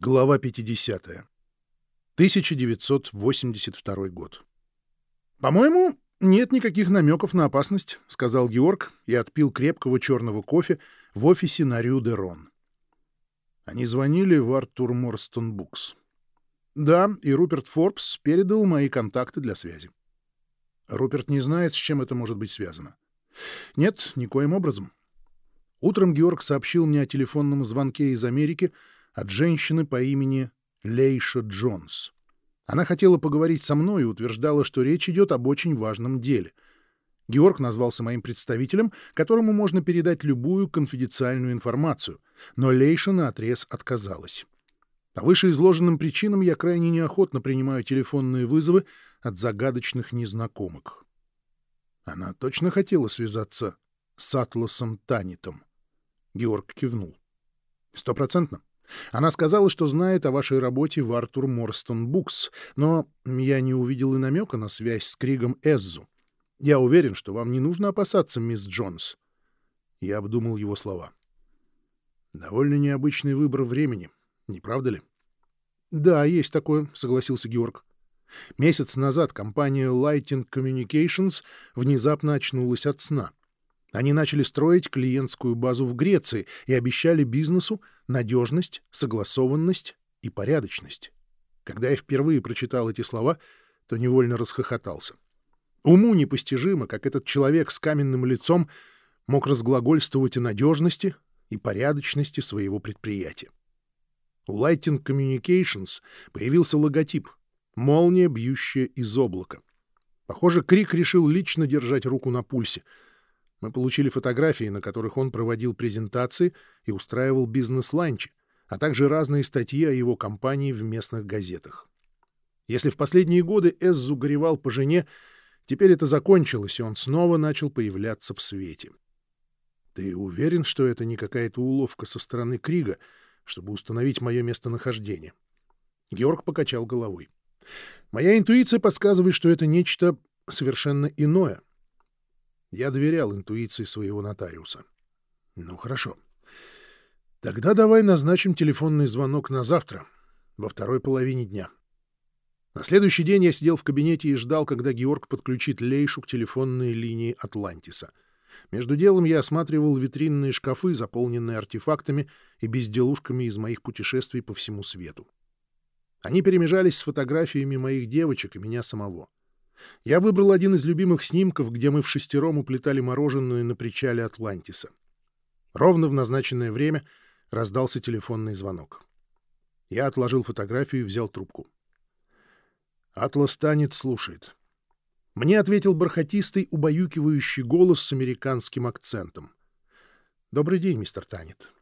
Глава 50. 1982 год. «По-моему, нет никаких намеков на опасность», — сказал Георг и отпил крепкого черного кофе в офисе на Рю-де-Рон. Они звонили в Артур Морстон Букс. Да, и Руперт Форбс передал мои контакты для связи. Руперт не знает, с чем это может быть связано. Нет, никоим образом. Утром Георг сообщил мне о телефонном звонке из Америки — от женщины по имени Лейша Джонс. Она хотела поговорить со мной и утверждала, что речь идет об очень важном деле. Георг назвался моим представителем, которому можно передать любую конфиденциальную информацию, но Лейша наотрез отказалась. По вышеизложенным причинам я крайне неохотно принимаю телефонные вызовы от загадочных незнакомых. Она точно хотела связаться с Атласом Танитом. Георг кивнул. Стопроцентно. Она сказала, что знает о вашей работе в Артур Морстон Букс, но я не увидел и намека на связь с Кригом Эззу. Я уверен, что вам не нужно опасаться, мисс Джонс. Я обдумал его слова. Довольно необычный выбор времени, не правда ли? Да, есть такое, согласился Георг. Месяц назад компания Lighting Communications внезапно очнулась от сна. Они начали строить клиентскую базу в Греции и обещали бизнесу надежность, согласованность и порядочность. Когда я впервые прочитал эти слова, то невольно расхохотался. Уму непостижимо, как этот человек с каменным лицом мог разглагольствовать о надежности и порядочности своего предприятия. У Lighting Communications появился логотип — молния, бьющая из облака. Похоже, Крик решил лично держать руку на пульсе — мы получили фотографии, на которых он проводил презентации и устраивал бизнес-ланчи, а также разные статьи о его компании в местных газетах. Если в последние годы Эззу горевал по жене, теперь это закончилось, и он снова начал появляться в свете. Ты уверен, что это не какая-то уловка со стороны Крига, чтобы установить мое местонахождение? Георг покачал головой. Моя интуиция подсказывает, что это нечто совершенно иное — я доверял интуиции своего нотариуса. Ну, хорошо. Тогда давай назначим телефонный звонок на завтра, во второй половине дня. На следующий день я сидел в кабинете и ждал, когда Георг подключит Лейшу к телефонной линии Атлантиса. Между делом я осматривал витринные шкафы, заполненные артефактами и безделушками из моих путешествий по всему свету. Они перемежались с фотографиями моих девочек и меня самого. Я выбрал один из любимых снимков, где мы в шестером уплетали мороженое на причале Атлантиса. Ровно в назначенное время раздался телефонный звонок. Я отложил фотографию и взял трубку. Атлас Танец слушает. Мне ответил бархатистый, убаюкивающий голос с американским акцентом. «Добрый день, мистер Танет.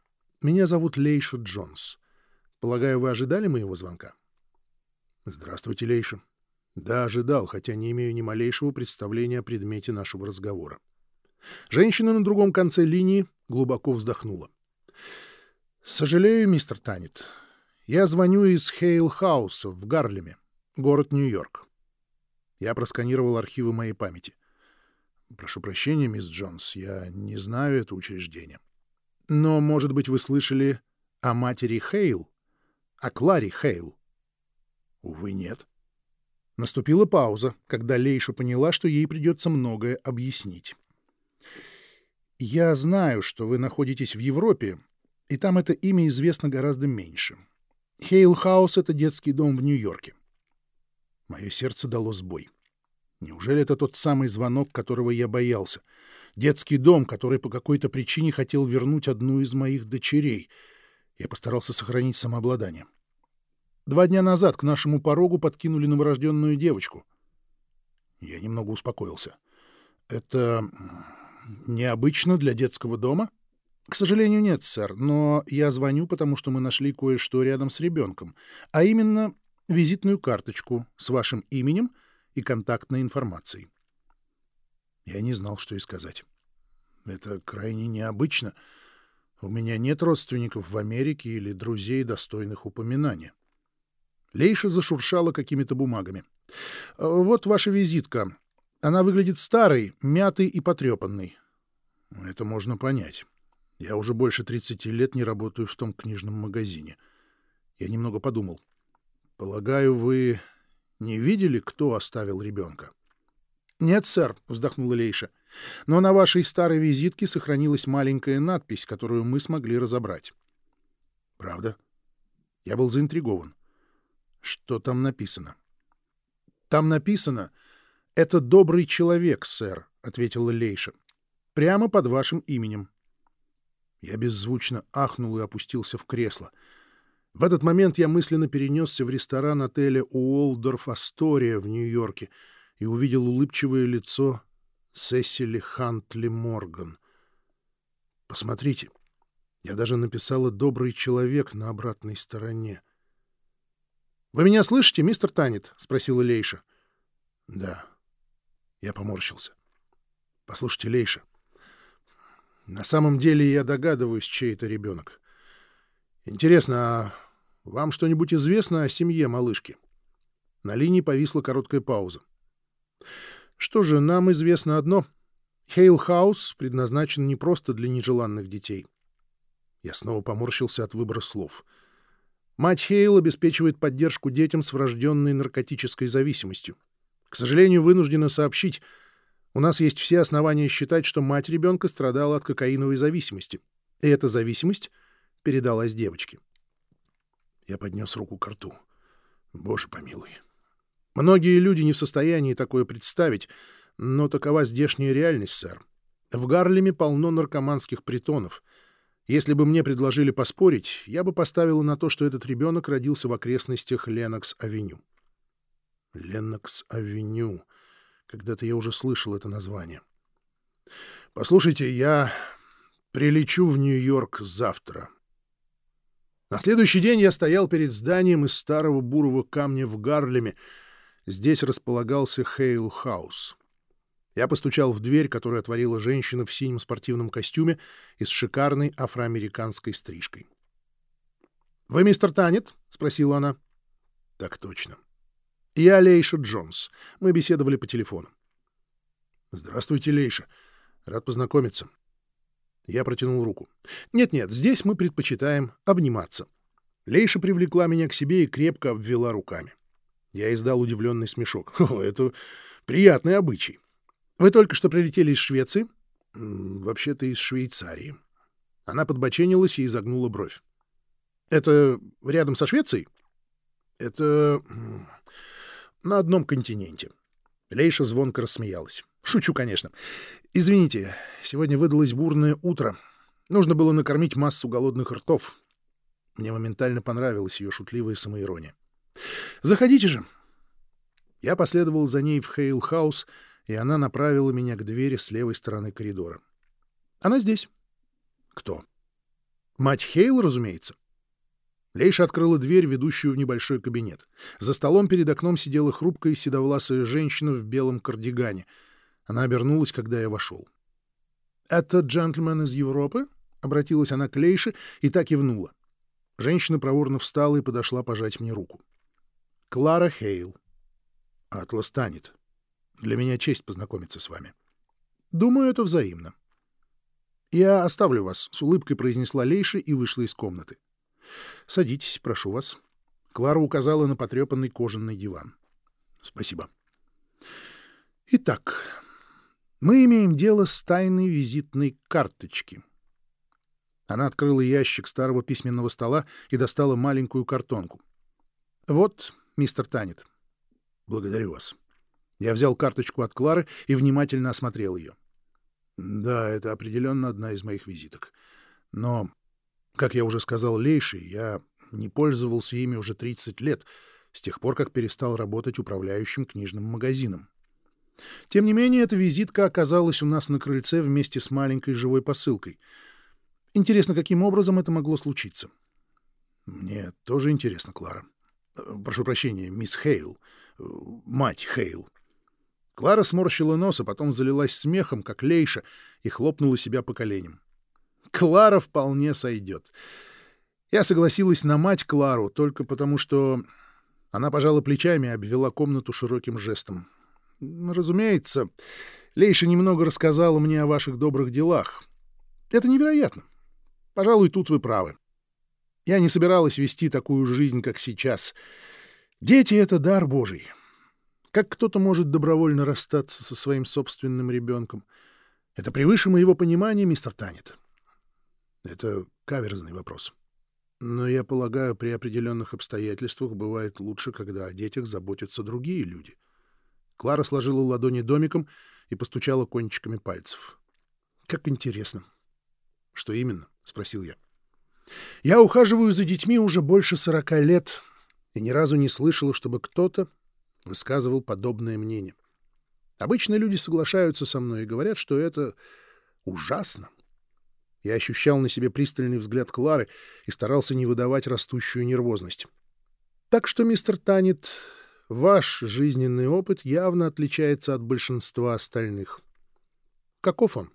Меня зовут Лейша Джонс. Полагаю, вы ожидали моего звонка?» «Здравствуйте, Лейша. Да, ожидал, хотя не имею ни малейшего представления о предмете нашего разговора. Женщина на другом конце линии глубоко вздохнула. «Сожалею, мистер Танет. Я звоню из Хейл-хауса в Гарлеме, город Нью-Йорк. Я просканировал архивы моей памяти. Прошу прощения, мисс Джонс, я не знаю это учреждение. Но, может быть, вы слышали о матери Хейл? О Кларе Хейл? Увы, нет. Наступила пауза, когда Лейша поняла, что ей придется многое объяснить. «Я знаю, что вы находитесь в Европе, и там это имя известно гораздо меньше. Хейл-хаус — это детский дом в Нью-Йорке». Мое сердце дало сбой. Неужели это тот самый звонок, которого я боялся? Детский дом, который по какой-то причине хотел вернуть одну из моих дочерей. Я постарался сохранить самообладание. — Два дня назад к нашему порогу подкинули новорожденную девочку. Я немного успокоился. Это необычно для детского дома? К сожалению, нет, сэр, но я звоню, потому что мы нашли кое-что рядом с ребенком, а именно визитную карточку с вашим именем и контактной информацией. Я не знал, что и сказать. Это крайне необычно. У меня нет родственников в Америке или друзей, достойных упоминания. Лейша зашуршала какими-то бумагами. «Э, «Вот ваша визитка. Она выглядит старой, мятой и потрепанной». «Это можно понять. Я уже больше 30 лет не работаю в том книжном магазине. Я немного подумал. Полагаю, вы не видели, кто оставил ребенка? Нет, сэр, вздохнула Лейша. Но на вашей старой визитке сохранилась маленькая надпись, которую мы смогли разобрать. Правда? Я был заинтригован. Что там написано? Там написано «Это добрый человек, сэр», — ответила Лейша. «Прямо под вашим именем». Я беззвучно ахнул и опустился в кресло. В этот момент я мысленно перенесся в ресторан отеля Уолдорф Астория в Нью-Йорке и увидел улыбчивое лицо Сесили Хантли Морган. Посмотрите, я даже написала «добрый человек» на обратной стороне. «Вы меня слышите, мистер Танет?» — спросила Лейша. «Да». Я поморщился. «Послушайте, Лейша, на самом деле я догадываюсь, чей это ребенок. Интересно, а вам что-нибудь известно о семье малышки?» На линии повисла короткая пауза. «Что же, нам известно одно. Хейл-хаус предназначен не просто для нежеланных детей». Я снова поморщился от выбора слов. Мать Хейл обеспечивает поддержку детям с врожденной наркотической зависимостью. К сожалению, вынуждена сообщить, у нас есть все основания считать, что мать ребенка страдала от кокаиновой зависимости, и эта зависимость передалась девочке. Я поднес руку к рту. Боже помилуй. Многие люди не в состоянии такое представить, но такова здешняя реальность, сэр. В Гарлеме полно наркоманских притонов. Если бы мне предложили поспорить, я бы поставила на то, что этот ребенок родился в окрестностях Ленокс-авеню. Ленокс-авеню. Когда-то я уже слышал это название. Послушайте, я прилечу в Нью-Йорк завтра. На следующий день я стоял перед зданием из старого бурого камня в Гарлеме. Здесь располагался Хейл Хаус. Я постучал в дверь, которую отворила женщина в синем спортивном костюме и с шикарной афроамериканской стрижкой. «Вы мистер Танет?» — спросила она. «Так точно. Я Лейша Джонс. Мы беседовали по телефону. Здравствуйте, Лейша. Рад познакомиться. Я протянул руку. Нет-нет, здесь мы предпочитаем обниматься. Лейша привлекла меня к себе и крепко обвела руками. Я издал удивленный смешок. О, это приятный обычай. Вы только что прилетели из Швеции? Вообще-то из Швейцарии. Она подбоченилась и изогнула бровь. Это рядом со Швецией? Это на одном континенте. Лейша звонко рассмеялась. Шучу, конечно. Извините, сегодня выдалось бурное утро. Нужно было накормить массу голодных ртов. Мне моментально понравилась ее шутливая самоирония. «Заходите же!» Я последовал за ней в Хейл-хаус, и она направила меня к двери с левой стороны коридора. «Она здесь». «Кто?» «Мать Хейл, разумеется». Лейша открыла дверь, ведущую в небольшой кабинет. За столом перед окном сидела хрупкая седовласая женщина в белом кардигане. Она обернулась, когда я вошел. «Это джентльмен из Европы?» — обратилась она к Лейше и так и внула. Женщина проворно встала и подошла пожать мне руку. «Клара Хейл». «Атлас Танет. Для меня честь познакомиться с вами». «Думаю, это взаимно». «Я оставлю вас», — с улыбкой произнесла Лейша и вышла из комнаты. — Садитесь, прошу вас. Клара указала на потрепанный кожаный диван. — Спасибо. — Итак, мы имеем дело с тайной визитной карточки. Она открыла ящик старого письменного стола и достала маленькую картонку. — Вот, мистер Танет. — Благодарю вас. Я взял карточку от Клары и внимательно осмотрел ее. — Да, это определенно одна из моих визиток. Но как я уже сказал Лейши, я не пользовался ими уже 30 лет, с тех пор, как перестал работать управляющим книжным магазином. Тем не менее, эта визитка оказалась у нас на крыльце вместе с маленькой живой посылкой. Интересно, каким образом это могло случиться? Мне тоже интересно, Клара. Прошу прощения, мисс Хейл. Мать Хейл. Клара сморщила нос, а потом залилась смехом, как лейша, и хлопнула себя по коленям. Клара вполне сойдет. Я согласилась на мать Клару только потому, что она пожала плечами и обвела комнату широким жестом. Разумеется, Лейша немного рассказала мне о ваших добрых делах. Это невероятно. Пожалуй, тут вы правы. Я не собиралась вести такую жизнь, как сейчас. Дети — это дар Божий. Как кто-то может добровольно расстаться со своим собственным ребенком? Это превыше моего понимания, мистер Танет. Это каверзный вопрос. Но я полагаю, при определенных обстоятельствах бывает лучше, когда о детях заботятся другие люди. Клара сложила ладони домиком и постучала кончиками пальцев. Как интересно. Что именно? спросил я. Я ухаживаю за детьми уже больше сорока лет и ни разу не слышала, чтобы кто-то высказывал подобное мнение. Обычно люди соглашаются со мной и говорят, что это ужасно. Я ощущал на себе пристальный взгляд Клары и старался не выдавать растущую нервозность. Так что, мистер Танет, ваш жизненный опыт явно отличается от большинства остальных. Каков он?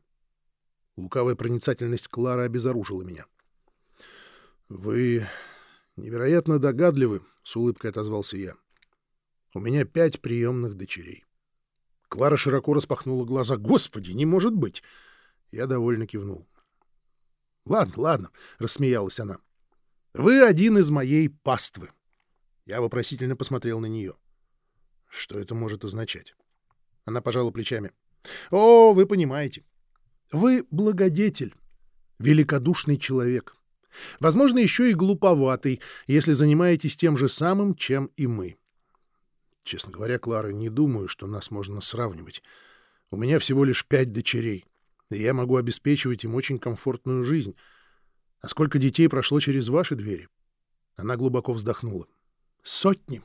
Лукавая проницательность Клары обезоружила меня. — Вы невероятно догадливы, — с улыбкой отозвался я. — У меня пять приемных дочерей. Клара широко распахнула глаза. — Господи, не может быть! Я довольно кивнул. — Ладно, ладно, — рассмеялась она. — Вы один из моей паствы. Я вопросительно посмотрел на нее. Что это может означать? Она пожала плечами. — О, вы понимаете. Вы благодетель, великодушный человек. Возможно, еще и глуповатый, если занимаетесь тем же самым, чем и мы. Честно говоря, Клара, не думаю, что нас можно сравнивать. У меня всего лишь пять дочерей и я могу обеспечивать им очень комфортную жизнь. А сколько детей прошло через ваши двери? Она глубоко вздохнула. Сотни.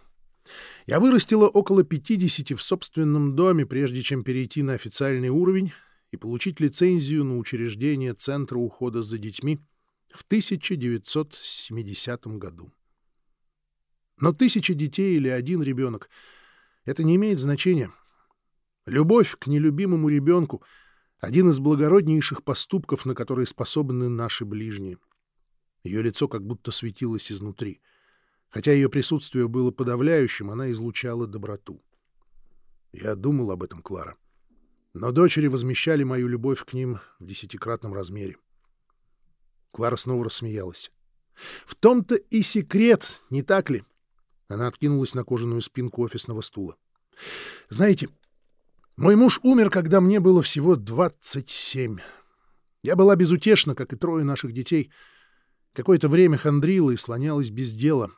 Я вырастила около 50 в собственном доме, прежде чем перейти на официальный уровень и получить лицензию на учреждение Центра ухода за детьми в 1970 году. Но тысяча детей или один ребенок — это не имеет значения. Любовь к нелюбимому ребенку — один из благороднейших поступков, на которые способны наши ближние. Ее лицо как будто светилось изнутри. Хотя ее присутствие было подавляющим, она излучала доброту. Я думал об этом, Клара. Но дочери возмещали мою любовь к ним в десятикратном размере. Клара снова рассмеялась. «В том-то и секрет, не так ли?» Она откинулась на кожаную спинку офисного стула. «Знаете, мой муж умер, когда мне было всего 27. Я была безутешна, как и трое наших детей. Какое-то время хандрила и слонялась без дела.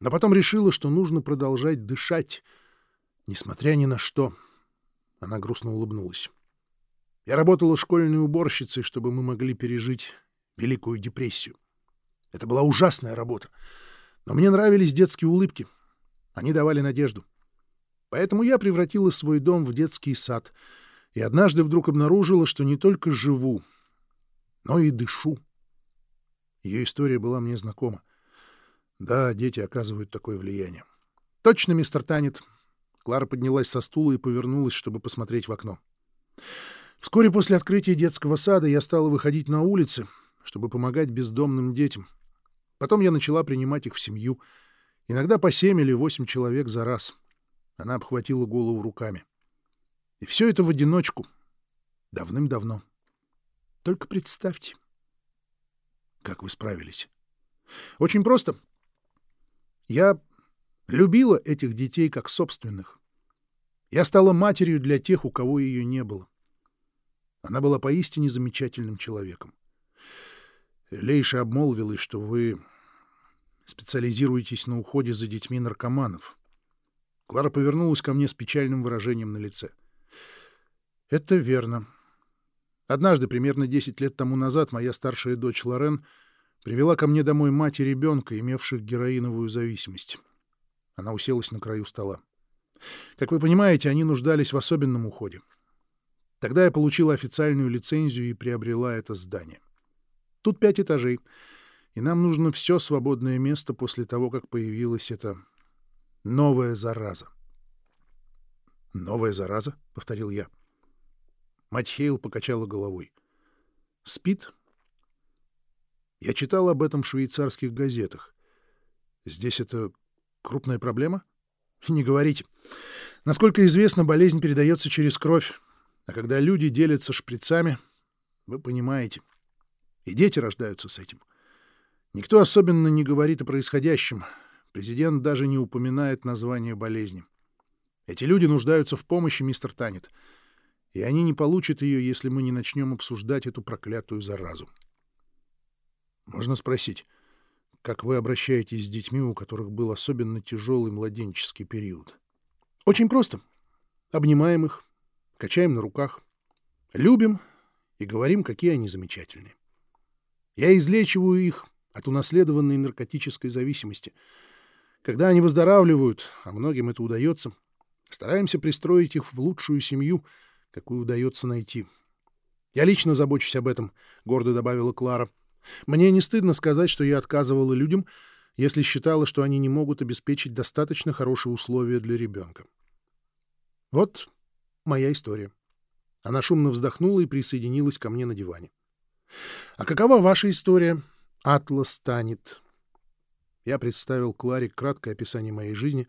Но потом решила, что нужно продолжать дышать, несмотря ни на что. Она грустно улыбнулась. Я работала школьной уборщицей, чтобы мы могли пережить Великую депрессию. Это была ужасная работа. Но мне нравились детские улыбки. Они давали надежду. Поэтому я превратила свой дом в детский сад и однажды вдруг обнаружила, что не только живу, но и дышу. Ее история была мне знакома. Да, дети оказывают такое влияние. Точно, мистер Танет. Клара поднялась со стула и повернулась, чтобы посмотреть в окно. Вскоре после открытия детского сада я стала выходить на улицы, чтобы помогать бездомным детям. Потом я начала принимать их в семью, иногда по семь или восемь человек за раз — она обхватила голову руками. И все это в одиночку. Давным-давно. Только представьте. Как вы справились? Очень просто. Я любила этих детей как собственных. Я стала матерью для тех, у кого ее не было. Она была поистине замечательным человеком. Лейша обмолвилась, что вы специализируетесь на уходе за детьми наркоманов. Клара повернулась ко мне с печальным выражением на лице. «Это верно. Однажды, примерно 10 лет тому назад, моя старшая дочь Лорен привела ко мне домой мать и ребенка, имевших героиновую зависимость. Она уселась на краю стола. Как вы понимаете, они нуждались в особенном уходе. Тогда я получила официальную лицензию и приобрела это здание. Тут пять этажей, и нам нужно все свободное место после того, как появилась эта Новая зараза. «Новая зараза?» — повторил я. Мать Хейл покачала головой. «Спит?» Я читал об этом в швейцарских газетах. Здесь это крупная проблема? Не говорите. Насколько известно, болезнь передается через кровь. А когда люди делятся шприцами, вы понимаете. И дети рождаются с этим. Никто особенно не говорит о происходящем. Президент даже не упоминает название болезни. Эти люди нуждаются в помощи, мистер Танет, и они не получат ее, если мы не начнем обсуждать эту проклятую заразу. Можно спросить, как вы обращаетесь с детьми, у которых был особенно тяжелый младенческий период? Очень просто. Обнимаем их, качаем на руках, любим и говорим, какие они замечательные. Я излечиваю их от унаследованной наркотической зависимости. Когда они выздоравливают, а многим это удается, стараемся пристроить их в лучшую семью, какую удается найти. Я лично забочусь об этом, — гордо добавила Клара. Мне не стыдно сказать, что я отказывала людям, если считала, что они не могут обеспечить достаточно хорошие условия для ребенка. Вот моя история. Она шумно вздохнула и присоединилась ко мне на диване. — А какова ваша история? Атлас станет. Я представил Кларе краткое описание моей жизни,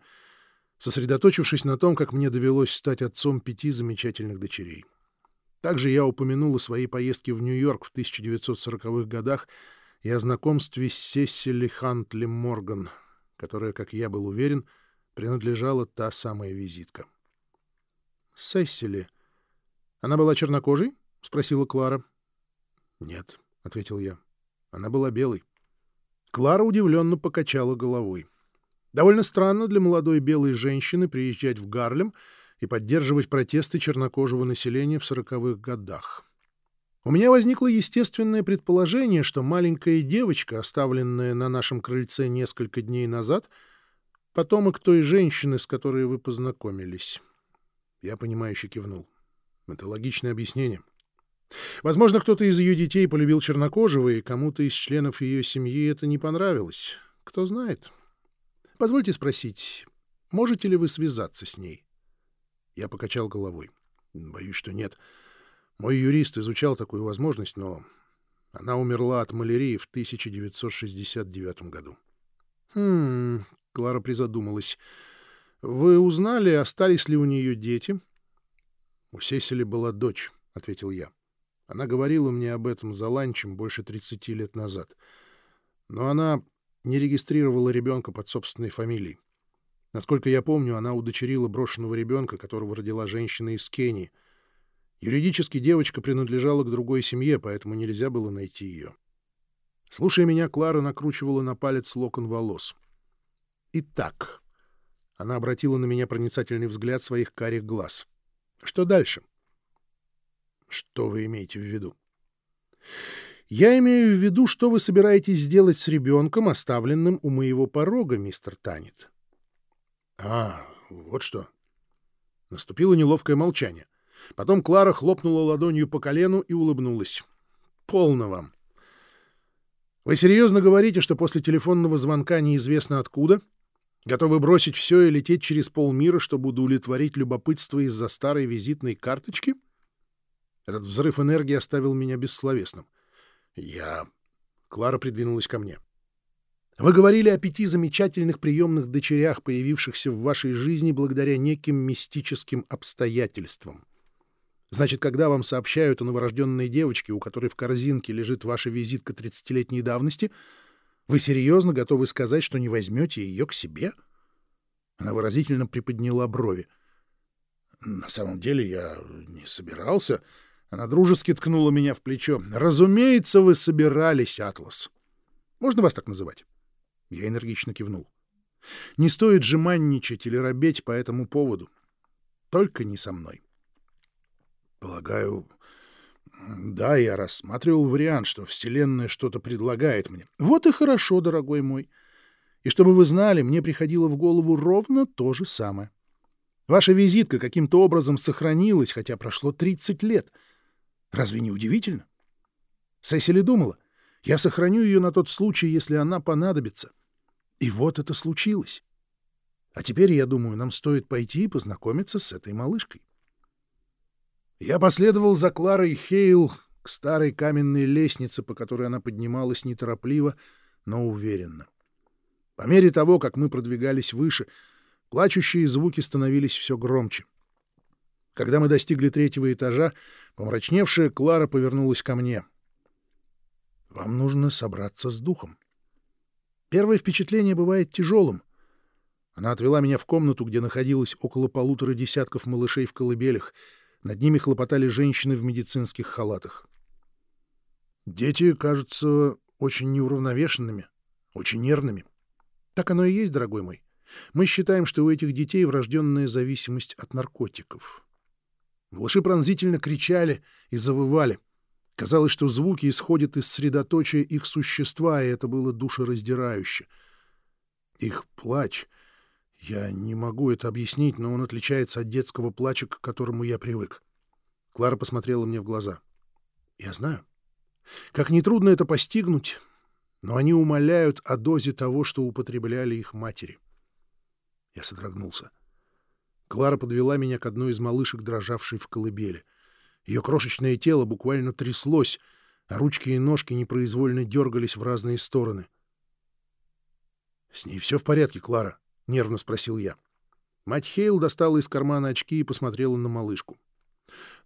сосредоточившись на том, как мне довелось стать отцом пяти замечательных дочерей. Также я упомянул о своей поездке в Нью-Йорк в 1940-х годах и о знакомстве с Сесили Хантли Морган, которая, как я был уверен, принадлежала та самая визитка. «Сесили. Она была чернокожей?» — спросила Клара. «Нет», — ответил я. Она была белой. Клара удивленно покачала головой. Довольно странно для молодой белой женщины приезжать в Гарлем и поддерживать протесты чернокожего населения в сороковых годах. У меня возникло естественное предположение, что маленькая девочка, оставленная на нашем крыльце несколько дней назад, потомок той женщины, с которой вы познакомились. Я понимающе кивнул. Это логичное объяснение. — Возможно, кто-то из ее детей полюбил чернокожего, и кому-то из членов ее семьи это не понравилось. Кто знает. Позвольте спросить, можете ли вы связаться с ней? Я покачал головой. Боюсь, что нет. Мой юрист изучал такую возможность, но она умерла от малярии в 1969 году. Хм, Клара призадумалась. Вы узнали, остались ли у нее дети? У Сесили была дочь, ответил я. Она говорила мне об этом за ланчем больше 30 лет назад. Но она не регистрировала ребенка под собственной фамилией. Насколько я помню, она удочерила брошенного ребенка, которого родила женщина из Кении. Юридически девочка принадлежала к другой семье, поэтому нельзя было найти ее. Слушая меня, Клара накручивала на палец локон волос. «Итак...» Она обратила на меня проницательный взгляд своих карих глаз. «Что дальше?» Что вы имеете в виду? Я имею в виду, что вы собираетесь сделать с ребенком, оставленным у моего порога, мистер Танет. А, вот что. Наступило неловкое молчание. Потом Клара хлопнула ладонью по колену и улыбнулась. Полно вам. Вы серьезно говорите, что после телефонного звонка неизвестно откуда готовы бросить все и лететь через полмира, чтобы удовлетворить любопытство из-за старой визитной карточки? — этот взрыв энергии оставил меня бессловесным. Я... Клара придвинулась ко мне. Вы говорили о пяти замечательных приемных дочерях, появившихся в вашей жизни благодаря неким мистическим обстоятельствам. Значит, когда вам сообщают о новорожденной девочке, у которой в корзинке лежит ваша визитка 30-летней давности, вы серьезно готовы сказать, что не возьмете ее к себе? Она выразительно приподняла брови. На самом деле я не собирался... Она дружески ткнула меня в плечо. «Разумеется, вы собирались, Атлас. Можно вас так называть?» Я энергично кивнул. «Не стоит же манничать или робеть по этому поводу. Только не со мной». «Полагаю, да, я рассматривал вариант, что Вселенная что-то предлагает мне. Вот и хорошо, дорогой мой. И чтобы вы знали, мне приходило в голову ровно то же самое. Ваша визитка каким-то образом сохранилась, хотя прошло 30 лет — Разве не удивительно? Сесили думала, я сохраню ее на тот случай, если она понадобится. И вот это случилось. А теперь, я думаю, нам стоит пойти и познакомиться с этой малышкой. Я последовал за Кларой Хейл к старой каменной лестнице, по которой она поднималась неторопливо, но уверенно. По мере того, как мы продвигались выше, плачущие звуки становились все громче. Когда мы достигли третьего этажа, помрачневшая Клара повернулась ко мне. «Вам нужно собраться с духом. Первое впечатление бывает тяжелым. Она отвела меня в комнату, где находилось около полутора десятков малышей в колыбелях. Над ними хлопотали женщины в медицинских халатах. Дети кажутся очень неуравновешенными, очень нервными. Так оно и есть, дорогой мой. Мы считаем, что у этих детей врожденная зависимость от наркотиков. Малыши пронзительно кричали и завывали. Казалось, что звуки исходят из средоточия их существа, и это было душераздирающе. Их плач... Я не могу это объяснить, но он отличается от детского плача, к которому я привык. Клара посмотрела мне в глаза. Я знаю. Как нетрудно это постигнуть, но они умоляют о дозе того, что употребляли их матери. Я содрогнулся. Клара подвела меня к одной из малышек, дрожавшей в колыбели. Ее крошечное тело буквально тряслось, а ручки и ножки непроизвольно дергались в разные стороны. — С ней все в порядке, Клара? — нервно спросил я. Мать Хейл достала из кармана очки и посмотрела на малышку.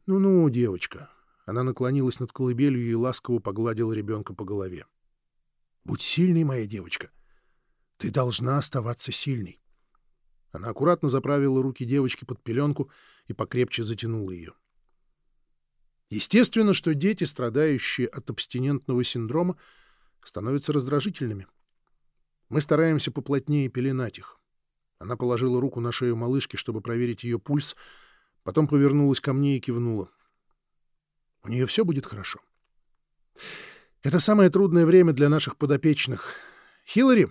«Ну-ну, девочка». Она наклонилась над колыбелью и ласково погладила ребенка по голове. «Будь сильной, моя девочка. Ты должна оставаться сильной. Она аккуратно заправила руки девочки под пеленку и покрепче затянула ее. Естественно, что дети, страдающие от абстинентного синдрома, становятся раздражительными. Мы стараемся поплотнее пеленать их. Она положила руку на шею малышки, чтобы проверить ее пульс, потом повернулась ко мне и кивнула. У нее все будет хорошо. Это самое трудное время для наших подопечных. Хиллари,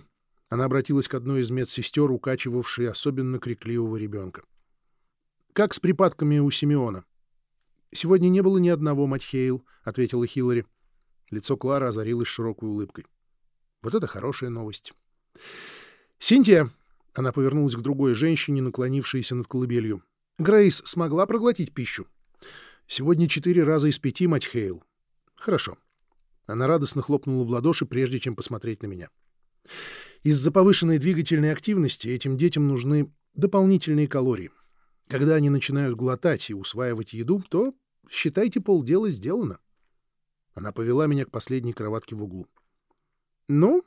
она обратилась к одной из медсестер, укачивавшей особенно крикливого ребенка. «Как с припадками у Симеона?» «Сегодня не было ни одного, мать Хейл», — ответила Хиллари. Лицо Клары озарилось широкой улыбкой. «Вот это хорошая новость». «Синтия!» — она повернулась к другой женщине, наклонившейся над колыбелью. «Грейс смогла проглотить пищу?» «Сегодня четыре раза из пяти, мать Хейл». «Хорошо». Она радостно хлопнула в ладоши, прежде чем посмотреть на меня. Из-за повышенной двигательной активности этим детям нужны дополнительные калории. Когда они начинают глотать и усваивать еду, то, считайте, полдела сделано. Она повела меня к последней кроватке в углу. «Ну,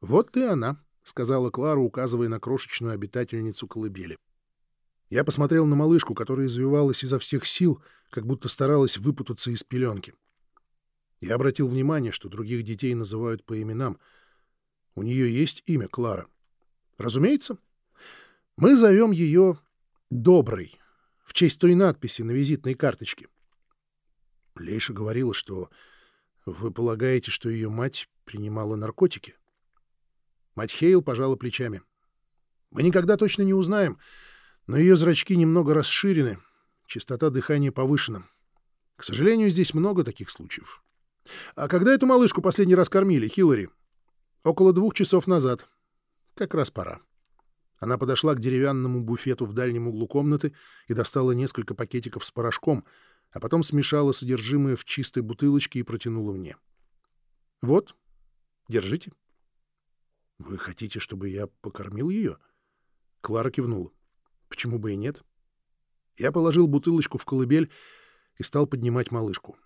вот и она», — сказала Клара, указывая на крошечную обитательницу колыбели. Я посмотрел на малышку, которая извивалась изо всех сил, как будто старалась выпутаться из пеленки. Я обратил внимание, что других детей называют по именам — у нее есть имя Клара. Разумеется. Мы зовем ее Доброй, в честь той надписи на визитной карточке. Лейша говорила, что вы полагаете, что ее мать принимала наркотики? Мать Хейл пожала плечами. Мы никогда точно не узнаем, но ее зрачки немного расширены, частота дыхания повышена. К сожалению, здесь много таких случаев. А когда эту малышку последний раз кормили, Хиллари? Около двух часов назад. Как раз пора. Она подошла к деревянному буфету в дальнем углу комнаты и достала несколько пакетиков с порошком, а потом смешала содержимое в чистой бутылочке и протянула мне. «Вот, держите». «Вы хотите, чтобы я покормил ее?» Клара кивнула. «Почему бы и нет?» Я положил бутылочку в колыбель и стал поднимать малышку.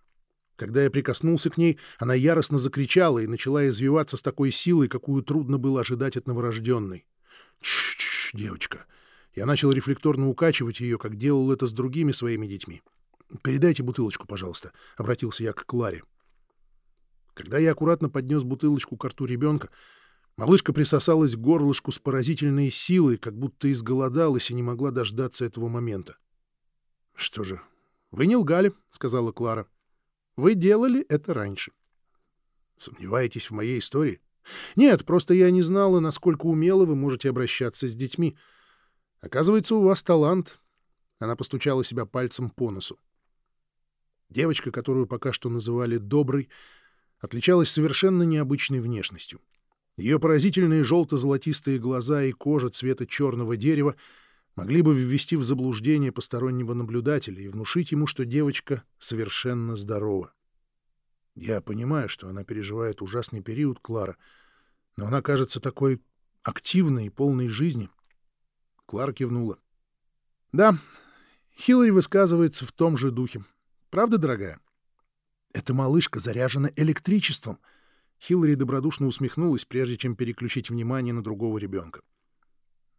Когда я прикоснулся к ней, она яростно закричала и начала извиваться с такой силой, какую трудно было ожидать от новорожденной. «Чш-чш, девочка!» Я начал рефлекторно укачивать ее, как делал это с другими своими детьми. «Передайте бутылочку, пожалуйста», — обратился я к Кларе. Когда я аккуратно поднес бутылочку к рту ребенка, малышка присосалась к горлышку с поразительной силой, как будто изголодалась и не могла дождаться этого момента. — Что же, вы не лгали, — сказала Клара. Вы делали это раньше. Сомневаетесь в моей истории? Нет, просто я не знала, насколько умело вы можете обращаться с детьми. Оказывается, у вас талант. Она постучала себя пальцем по носу. Девочка, которую пока что называли «доброй», отличалась совершенно необычной внешностью. Ее поразительные желто-золотистые глаза и кожа цвета черного дерева — могли бы ввести в заблуждение постороннего наблюдателя и внушить ему, что девочка совершенно здорова. Я понимаю, что она переживает ужасный период, Клара, но она кажется такой активной и полной жизни. Клара кивнула. Да, Хиллари высказывается в том же духе. Правда, дорогая? Эта малышка заряжена электричеством. Хиллари добродушно усмехнулась, прежде чем переключить внимание на другого ребенка.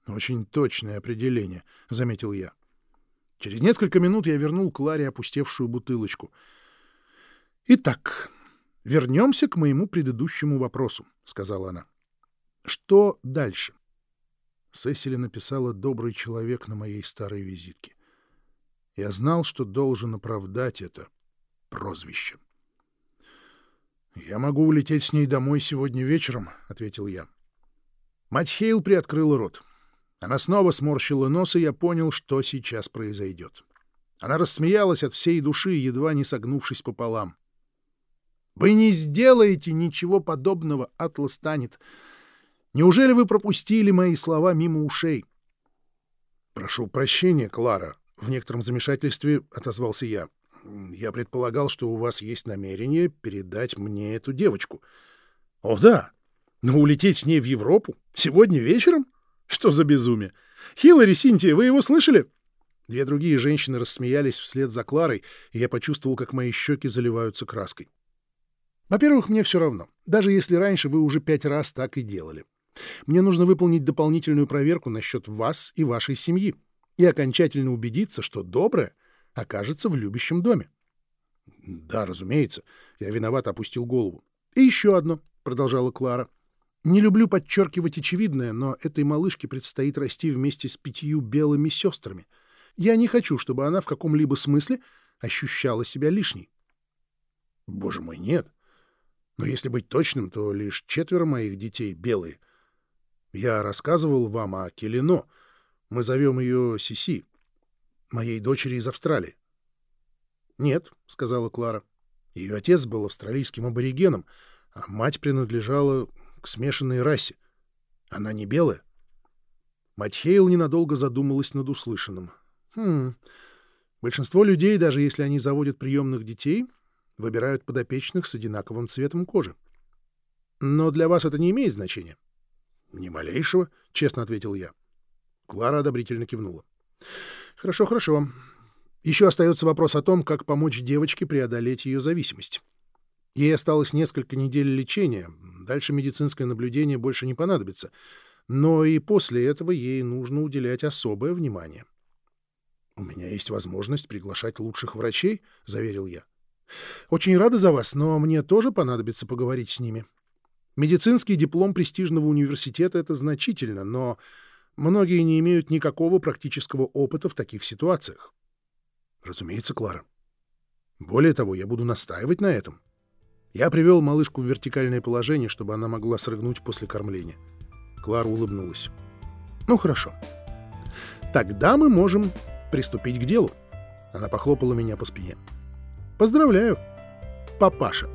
«Очень точное определение», — заметил я. Через несколько минут я вернул Кларе опустевшую бутылочку. «Итак, вернемся к моему предыдущему вопросу», — сказала она. «Что дальше?» Сесили написала «добрый человек» на моей старой визитке. Я знал, что должен оправдать это прозвище. «Я могу улететь с ней домой сегодня вечером», — ответил я. Мать Хейл приоткрыла рот. Она снова сморщила нос, и я понял, что сейчас произойдет. Она рассмеялась от всей души, едва не согнувшись пополам. «Вы не сделаете ничего подобного, Атлас станет. Неужели вы пропустили мои слова мимо ушей?» «Прошу прощения, Клара», — в некотором замешательстве отозвался я. Я предполагал, что у вас есть намерение передать мне эту девочку. О, да. Но улететь с ней в Европу? Сегодня вечером? Что за безумие? Хиллари, Синтия, вы его слышали? Две другие женщины рассмеялись вслед за Кларой, и я почувствовал, как мои щеки заливаются краской. Во-первых, мне все равно, даже если раньше вы уже пять раз так и делали. Мне нужно выполнить дополнительную проверку насчет вас и вашей семьи и окончательно убедиться, что доброе окажется в любящем доме. — Да, разумеется. Я виноват опустил голову. — И еще одно, — продолжала Клара. — Не люблю подчеркивать очевидное, но этой малышке предстоит расти вместе с пятью белыми сестрами. Я не хочу, чтобы она в каком-либо смысле ощущала себя лишней. — Боже мой, нет. Но если быть точным, то лишь четверо моих детей белые. Я рассказывал вам о Келино. Мы зовем ее Сиси моей дочери из Австралии. «Нет», — сказала Клара. Ее отец был австралийским аборигеном, а мать принадлежала к смешанной расе. Она не белая. Мать Хейл ненадолго задумалась над услышанным. «Хм, большинство людей, даже если они заводят приемных детей, выбирают подопечных с одинаковым цветом кожи. Но для вас это не имеет значения?» «Ни малейшего», — честно ответил я. Клара одобрительно кивнула. Хорошо, хорошо. Еще остается вопрос о том, как помочь девочке преодолеть ее зависимость. Ей осталось несколько недель лечения, дальше медицинское наблюдение больше не понадобится, но и после этого ей нужно уделять особое внимание. «У меня есть возможность приглашать лучших врачей», — заверил я. «Очень рада за вас, но мне тоже понадобится поговорить с ними. Медицинский диплом престижного университета — это значительно, но Многие не имеют никакого практического опыта в таких ситуациях. Разумеется, Клара. Более того, я буду настаивать на этом. Я привел малышку в вертикальное положение, чтобы она могла срыгнуть после кормления. Клара улыбнулась. Ну, хорошо. Тогда мы можем приступить к делу. Она похлопала меня по спине. Поздравляю, папаша.